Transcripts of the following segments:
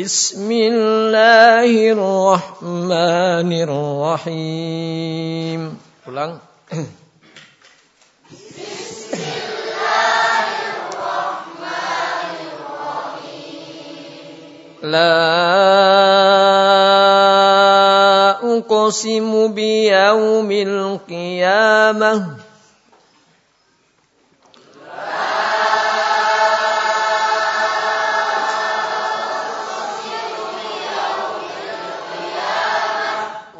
بسم الله الرحمن الرحيم. Ulang. لا أقسم بيوم القيامة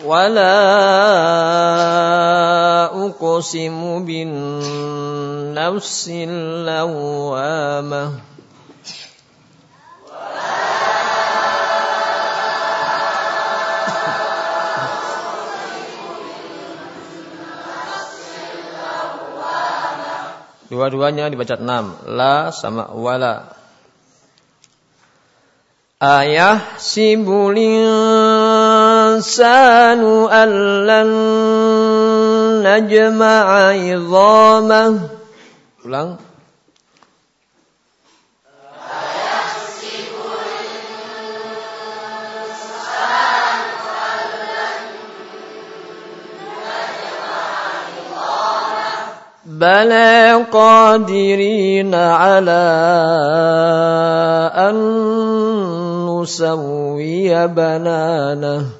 ولا أقسم بالنفس اللوامة Dua-duanya dibaca enam. La sama wala. Ayah sibulin الإنسان ألن نجمع عظامه. أولاً بلى قادرين على أن نسوي بنانه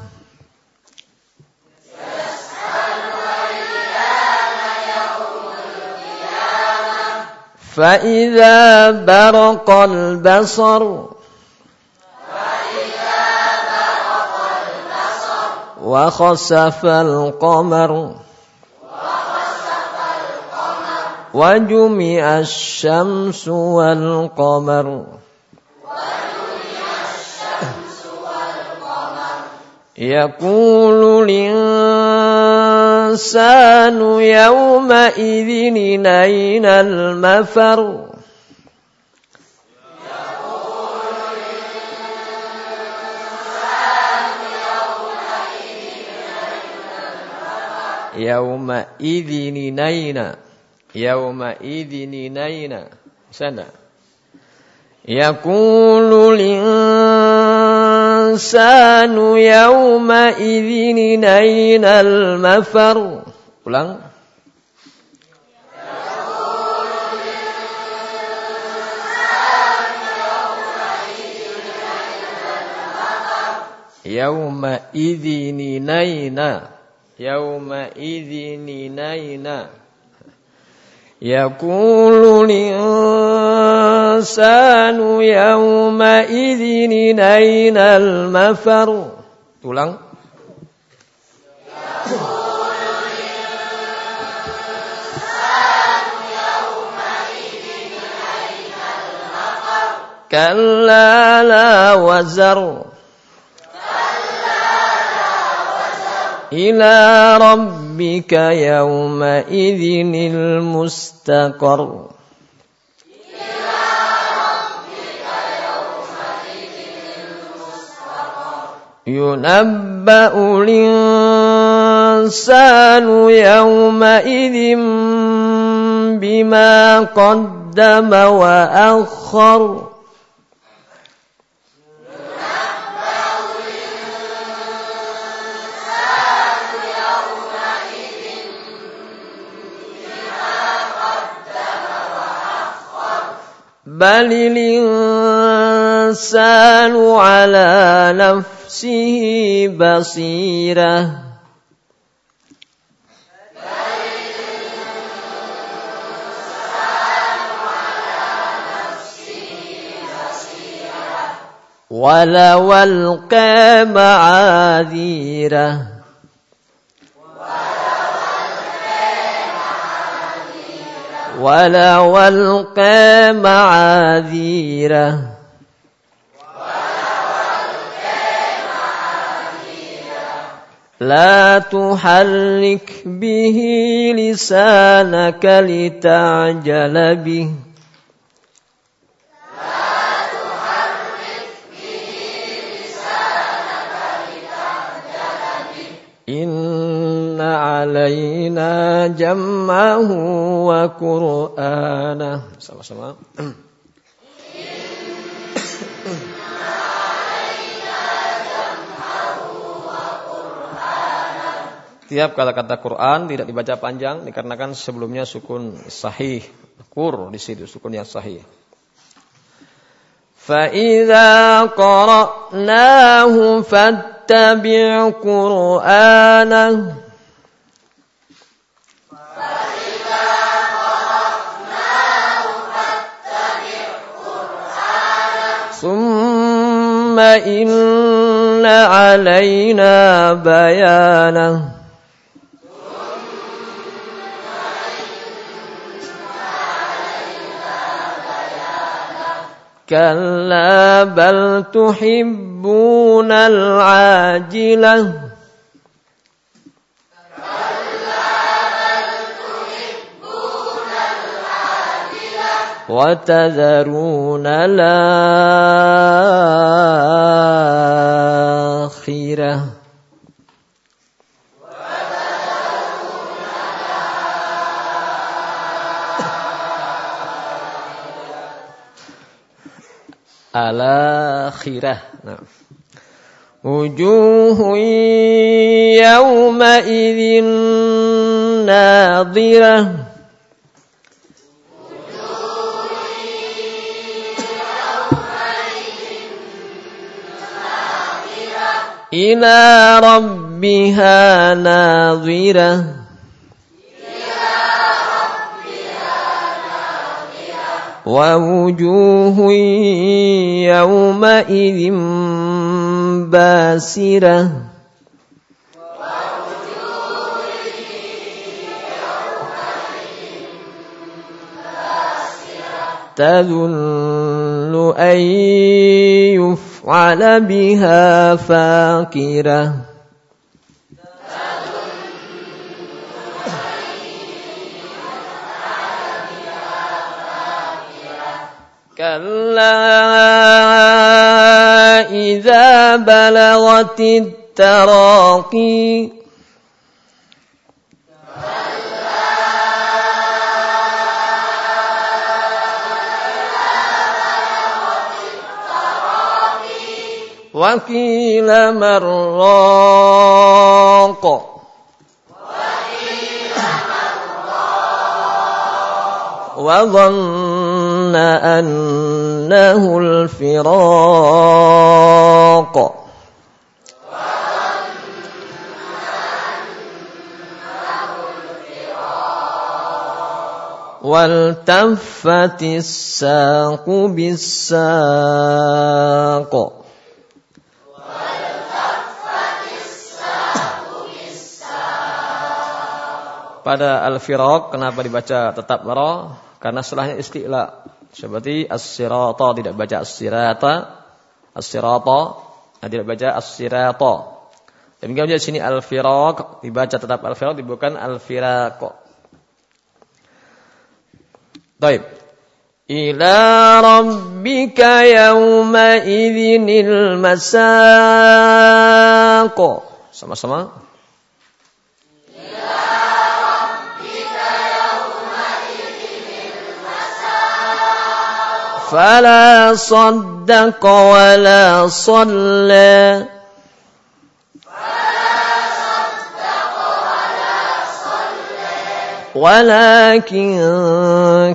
فإذا برق البصر وخسف القمر وجمع الشمس والقمر يقول الإنسان يومئذ أين المفر؟ يومئذ أين؟ يومئذ أين؟ سنة. يقول الإنسان يومئذ أين المفر؟ Ulang. يومئذ أين؟ يومئذ أين؟ يقول الإنسان يومئذ أين المفر؟ Ulang. كلا لا وزر. إلى ربك يومئذ المستقر. ينبأ الإنسان يومئذ بما قدم وأخر بل الإنسان على نفسه بصيرة. ولو ألقى معاذيره. ولو ألقى معاذيره. لا تحرك به لسانك لتعجل به. إن علينا جمعه وقرآنه. sama-sama Tiap kata-kata Quran tidak dibaca panjang dikarenakan sebelumnya sukun sahih. Kur di situ sukun yang sahih. فَإِذَا قَرَأْنَاهُ فَاتَّبِعْ قُرْآنَهُ ثم إن علينا بيانه كلا بل تحبون العاجلة وتذرون الآخرة الآخرة. نعم. وجوه يومئذ ناظرة. إلى ربها ناظرة. ووجوه يومئذ باسرة. تظن أن يفعل بها فاكره كلا إذا بلغت التراقي. وقيل من راق وظن أنه الفراق والتفت الساق بالساق pada al-firaq kenapa dibaca tetap ra? Karena setelahnya isti'la. seperti as-sirata tidak baca as-sirata, as-sirata nah, tidak baca as-sirata. Demikian juga di sini al-firaq dibaca tetap al-firaq bukan al-firaq. Baik. Ila rabbika yawma idzinil masaq. Sama-sama. فلا صدق ولا صلى. ولكن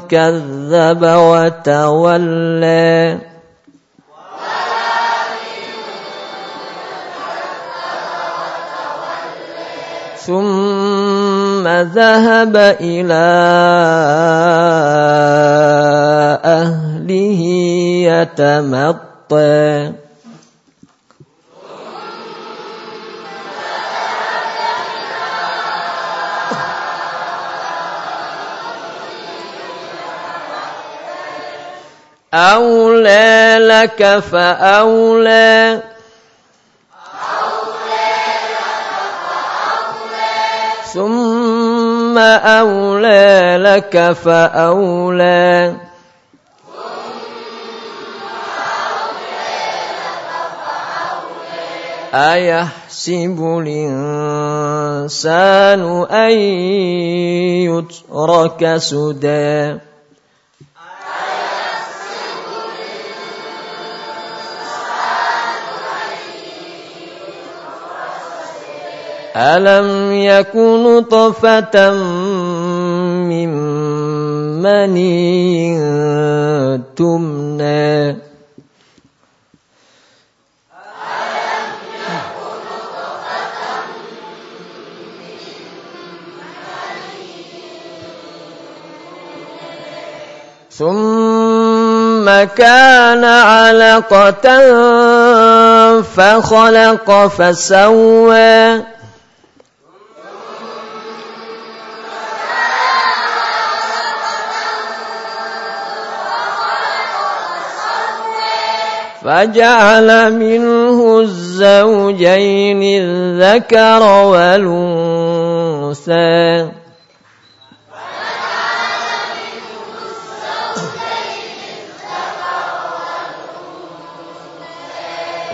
كذب وتولى. ثم ذهب إلى أهله. يتمطى. أولى لك فأولى. ثم أولى لك فأولى. أيحسب الإنسان أن يترك سدى؟ ألم يكن طفة من مني تمنى؟ ثم كان علقة فخلق فسوى. فجعل منه الزوجين الذكر والأنثى.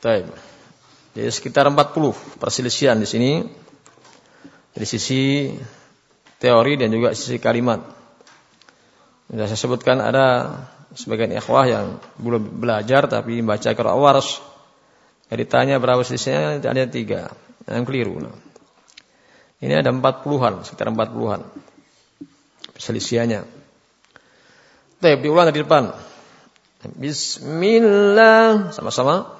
Baik. Jadi sekitar 40 perselisihan di sini dari sisi teori dan juga sisi kalimat. Sudah saya sebutkan ada sebagian ikhwah yang belum belajar tapi membaca Quran waras. Jadi ditanya berapa selisihnya ada tiga. Yang keliru. Nah. Ini ada empat puluhan, sekitar empat puluhan perselisihannya. Baik, diulang di depan. Bismillah. Sama-sama.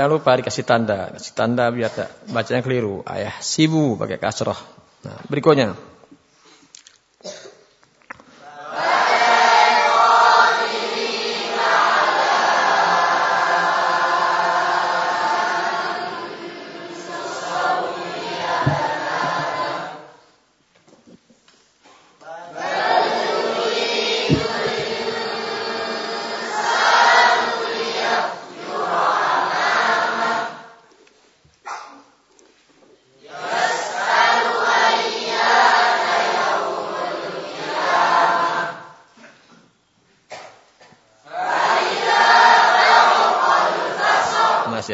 Jangan lupa dikasih tanda, kasih tanda biar tak bacanya keliru. Ayah sibu pakai kasroh. Nah, berikutnya.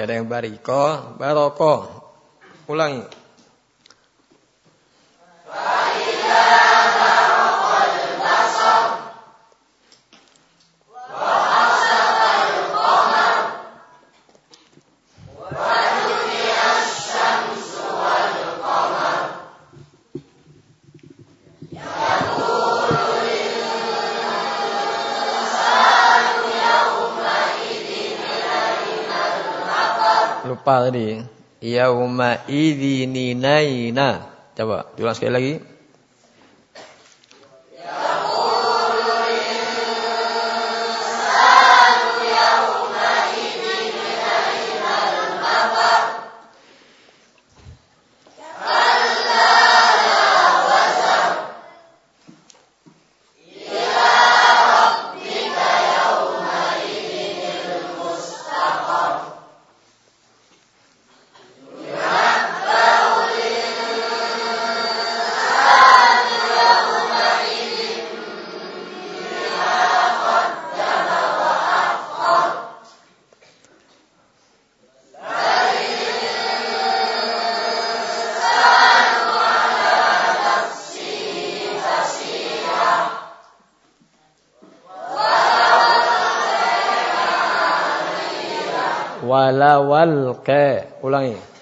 Ada yang bariko, baroko. Ulangi. Tadi. Yauma idzininaina. Coba diulang sekali lagi. Walawal ke. Ulangi.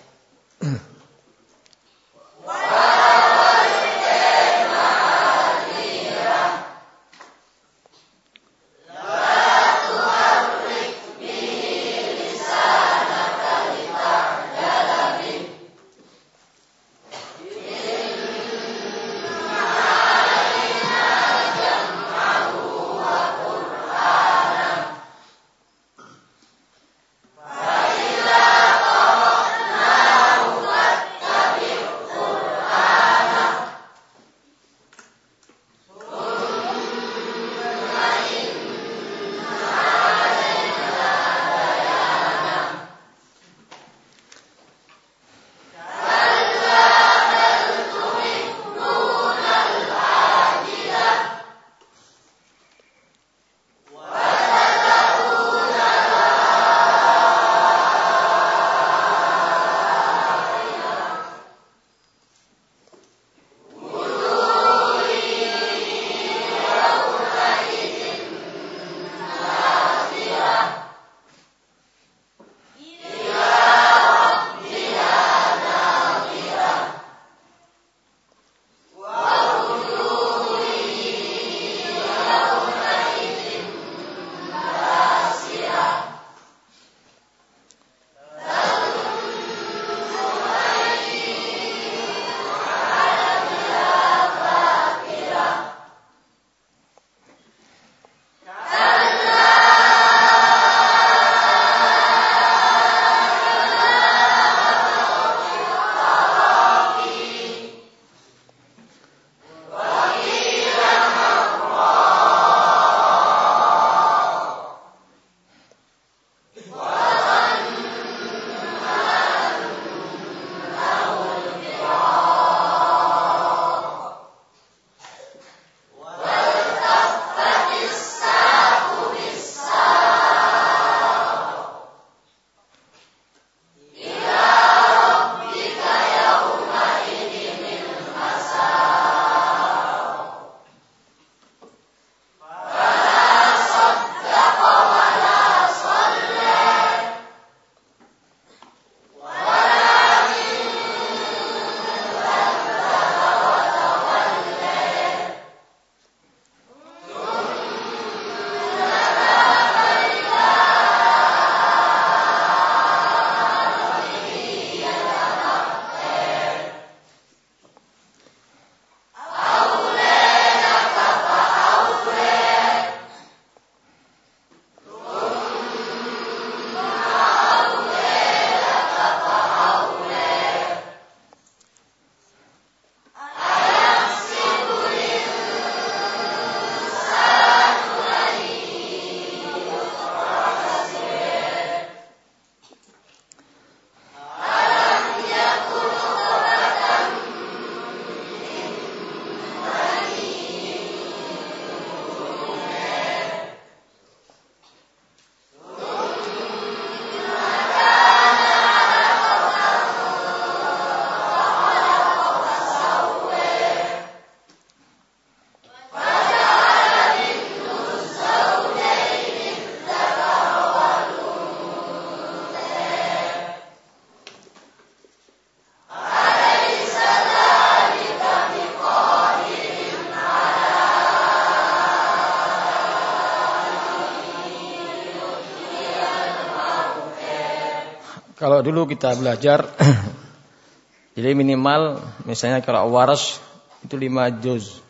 Kalau dulu kita belajar, jadi minimal misalnya kalau waras itu lima juz.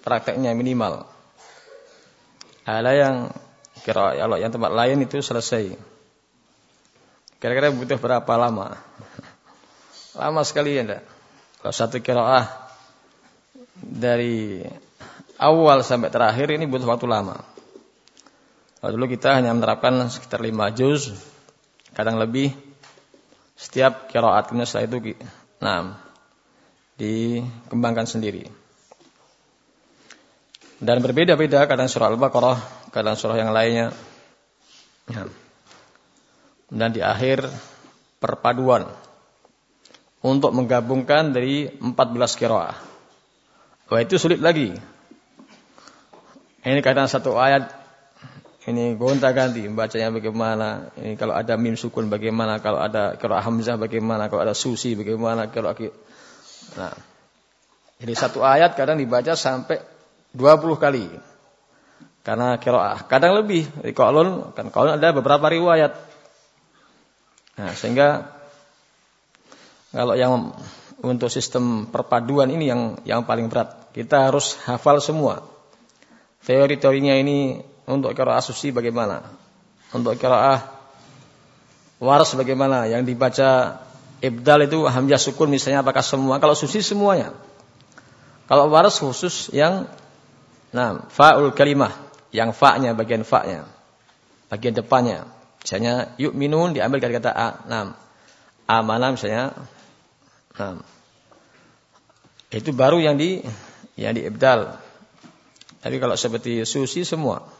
Prakteknya minimal. Ada yang kira kalau yang tempat lain itu selesai. Kira-kira butuh berapa lama? Lama sekali ya enggak? Kalau satu kiraah dari awal sampai terakhir ini butuh waktu lama. Kalau dulu kita hanya menerapkan sekitar lima juz kadang lebih setiap kiraat setelah itu nah dikembangkan sendiri. Dan berbeda-beda kadang surah Al-Baqarah kadang surah yang lainnya. Ya. dan di akhir perpaduan untuk menggabungkan dari 14 kiraat wah itu sulit lagi. Ini kadang satu ayat ini gonta ganti bacanya bagaimana ini kalau ada mim sukun bagaimana kalau ada kalau hamzah bagaimana kalau ada susi bagaimana kalau nah jadi satu ayat kadang dibaca sampai 20 kali. Karena kiroah kadang lebih di kolon kan kolon ada beberapa riwayat. Nah sehingga kalau yang untuk sistem perpaduan ini yang yang paling berat kita harus hafal semua. Teori-teorinya ini untuk kiraah susi bagaimana? Untuk kiraah waras bagaimana? Yang dibaca ibdal itu hamzah sukun misalnya apakah semua? Kalau susi semuanya. Kalau waras khusus yang nah, fa'ul kalimah, yang fa-nya bagian fa-nya. Bagian depannya. Misalnya yuk minun diambil dari kata a. Nah, amanah misalnya. Nah, itu baru yang di yang di ibdal. Tapi kalau seperti susi semua.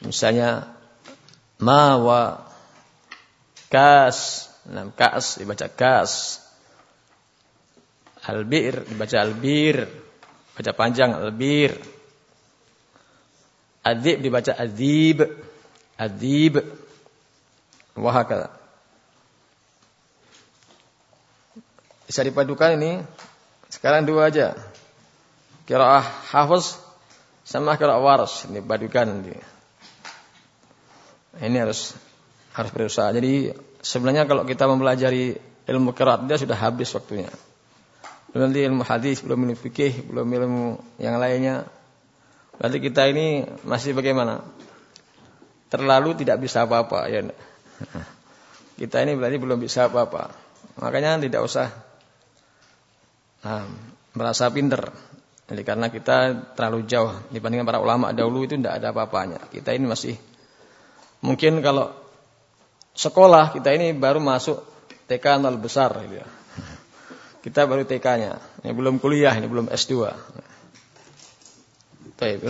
Misalnya ma wa kas, nah, kas dibaca kas. Albir dibaca albir, baca panjang albir. Adib dibaca adib, adib. Wahakala. Bisa dipadukan ini sekarang dua aja. Kiraah hafaz sama kiraah waras dipadukan nanti. Ini harus harus berusaha. Jadi sebenarnya kalau kita mempelajari ilmu qiraat dia sudah habis waktunya. Belum nanti ilmu hadis, belum ilmu fikih, belum ilmu yang lainnya. Berarti kita ini masih bagaimana? Terlalu tidak bisa apa-apa ya. Kita ini berarti belum bisa apa-apa. Makanya tidak usah nah, merasa pinter. Jadi karena kita terlalu jauh dibandingkan para ulama dahulu itu tidak ada apa-apanya. Kita ini masih Mungkin kalau sekolah kita ini baru masuk TK nol besar gitu ya. Kita baru TK-nya, ini belum kuliah, ini belum S2. Baik,